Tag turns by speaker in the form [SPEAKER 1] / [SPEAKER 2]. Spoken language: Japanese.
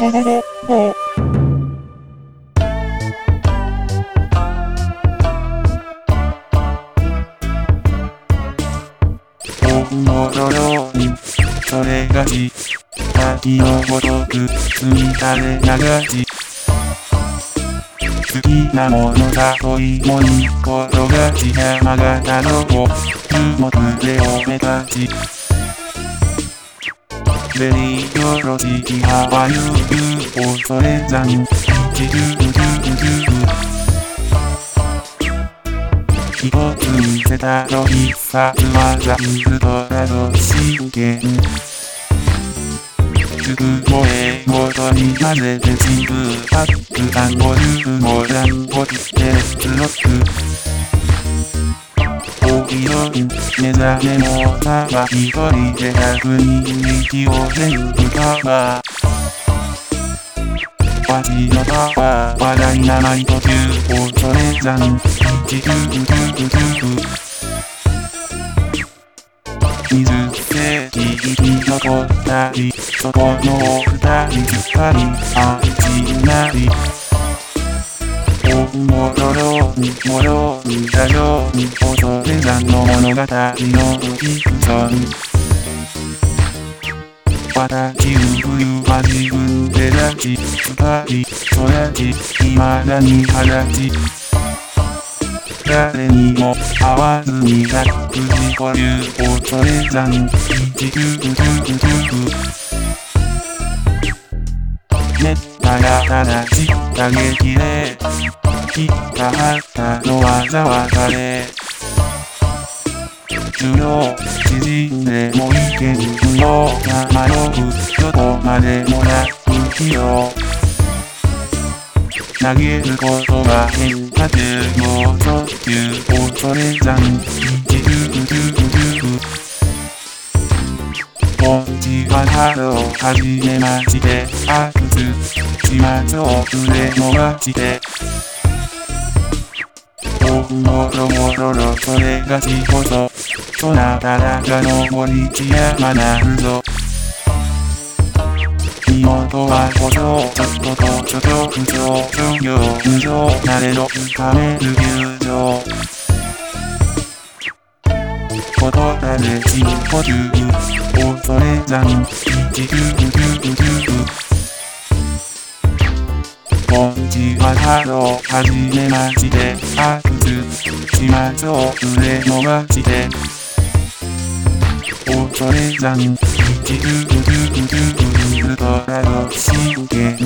[SPEAKER 1] へへへ、へ。
[SPEAKER 2] のろろに、それがし、滝のごとく、積み垂れ流し。好きなものさといもに転がし山形のをもつれを目立ちベリーよろしきはわゆゆ恐れざん地球宇宙宇宙一つ見せたの必殺技水となど真剣熟萌えごとに混ぜてチーズパックアンボリュームもランボテスロックおいろん目覚めもたは一人で100人力を全部カバーわしのパワー話題なマイ途中恐れざん地球宇宙宇宙水世紀生き残ったりそこの二人二人あいちなりおもろろにもろにだよに恐れざんの物語のフィクション私冬は自分で立ち、二人育ち、未だに二十歳。誰にも会わずにざっくり保留恐れざん、地球宇宙宇宙めったらただち打撃で、切ったはったのはざわかれ。重量縮んでもいけるような迷うどこまでもなく器用投げることが変化球の直球恐れざん一流宇宙宇宙こんちはハローはじめましてアクス始末を触れ逃してもろもろろそれがしこそ空からが登り地山なるぞ。妹は故障ちょっととちょちょ不調諸行無常なれど深める友情。ことだれち補充恐れざん地球宇宙宇宙。こんちはハローはじめましてアクス始末を触れ逃して恐れざん地球宇宙宇宙ウルトラの真剣